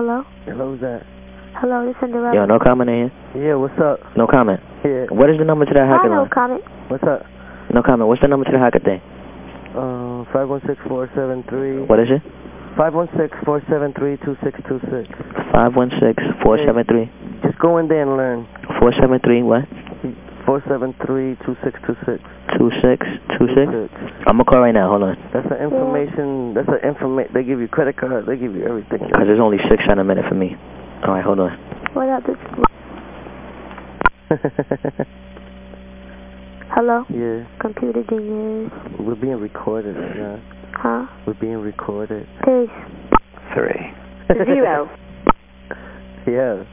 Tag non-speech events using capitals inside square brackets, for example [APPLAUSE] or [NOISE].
Hello? Hello, who's that? Hello, this is Cinderella. Yo, no comment in here? Yeah, what's up? No comment. Yeah. What is the number to that Hi, hacker no line? comment. What's up? No comment. What's the number to the hacker thing? Uh, 516-473. What is it? 516-473-2626. 516-473. Just go in there and learn. 473 what? 473-2626. 2626? I'm gonna call right now. Hold on. That's the information, that's the information, they give you credit card, they give you everything. Because there's only six cent a minute for me. All right, hold on. What up? This [LAUGHS] Hello? yeah, Computer genius. we're being recorded right now. Huh? We're being recorded. Peace. Three. Zero. [LAUGHS] Yeah.